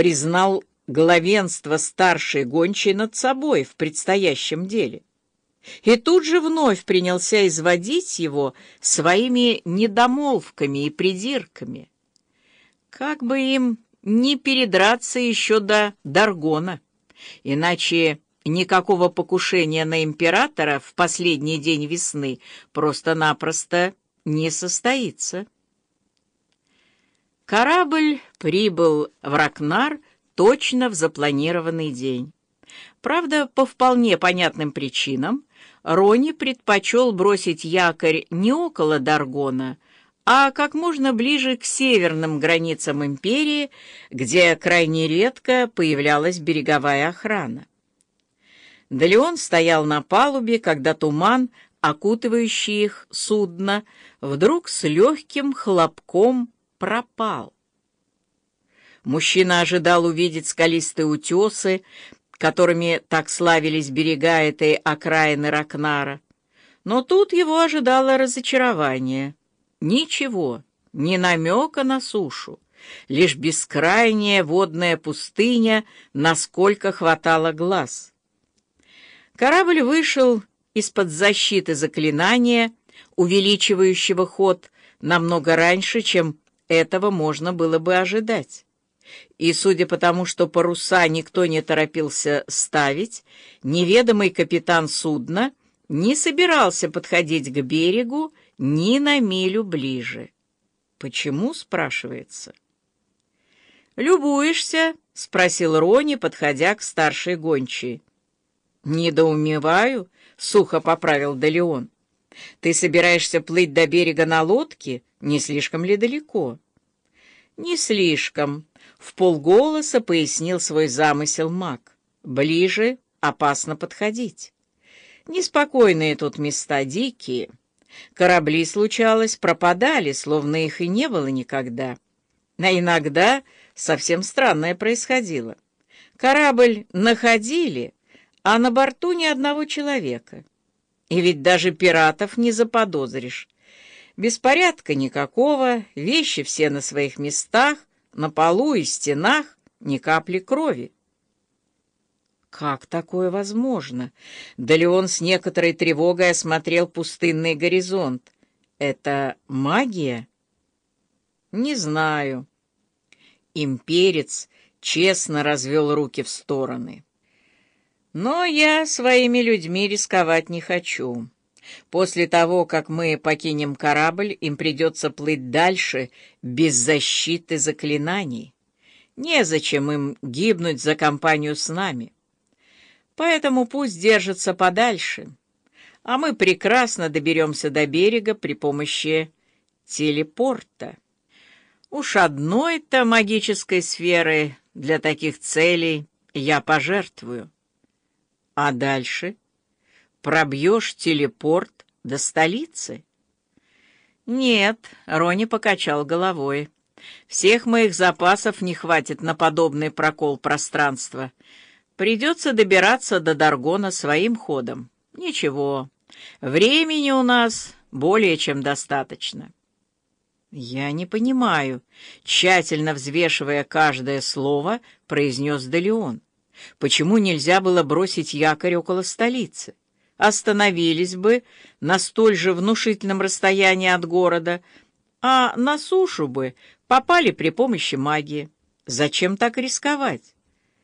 признал главенство старшей гончей над собой в предстоящем деле. И тут же вновь принялся изводить его своими недомолвками и придирками. Как бы им не передраться еще до Даргона, иначе никакого покушения на императора в последний день весны просто-напросто не состоится. Корабль прибыл в Ракнар точно в запланированный день. Правда, по вполне понятным причинам, Рони предпочел бросить якорь не около Даргона, а как можно ближе к северным границам империи, где крайне редко появлялась береговая охрана. Далеон стоял на палубе, когда туман, окутывающий их судно, вдруг с легким хлопком пропал. Мужчина ожидал увидеть скалистые утесы, которыми так славились берега этой окраины Ракнара. Но тут его ожидало разочарование. Ничего, ни намека на сушу, лишь бескрайняя водная пустыня, насколько хватало глаз. Корабль вышел из-под защиты заклинания, увеличивающего ход намного раньше, чем этого можно было бы ожидать. И судя по тому, что паруса никто не торопился ставить, неведомый капитан судна не собирался подходить к берегу ни на милю ближе. Почему, спрашивается? «Любуешься?» — спросил Рони, подходя к старшей гончей. «Недоумеваю», — сухо поправил Далеон. «Ты собираешься плыть до берега на лодке? Не слишком ли далеко?» «Не слишком», — в полголоса пояснил свой замысел маг. «Ближе опасно подходить. Неспокойные тут места, дикие. Корабли, случалось, пропадали, словно их и не было никогда. А иногда совсем странное происходило. Корабль находили, а на борту ни одного человека. И ведь даже пиратов не заподозришь. Беспорядка никакого, вещи все на своих местах, на полу и стенах ни капли крови. Как такое возможно? Да ли он с некоторой тревогой осмотрел пустынный горизонт? Это магия? Не знаю. Имперец честно развел руки в стороны. Но я своими людьми рисковать не хочу. После того, как мы покинем корабль, им придется плыть дальше без защиты заклинаний. Незачем им гибнуть за компанию с нами. Поэтому пусть держатся подальше, а мы прекрасно доберемся до берега при помощи телепорта. Уж одной-то магической сферы для таких целей я пожертвую. А дальше — пробьешь телепорт до столицы? Нет, Рони покачал головой. Всех моих запасов не хватит на подобный прокол пространства. Придется добираться до Даргона своим ходом. Ничего, времени у нас более чем достаточно. «Я не понимаю», — тщательно взвешивая каждое слово, произнес Делеон. «Почему нельзя было бросить якорь около столицы? остановились бы на столь же внушительном расстоянии от города, а на сушу бы попали при помощи магии. Зачем так рисковать?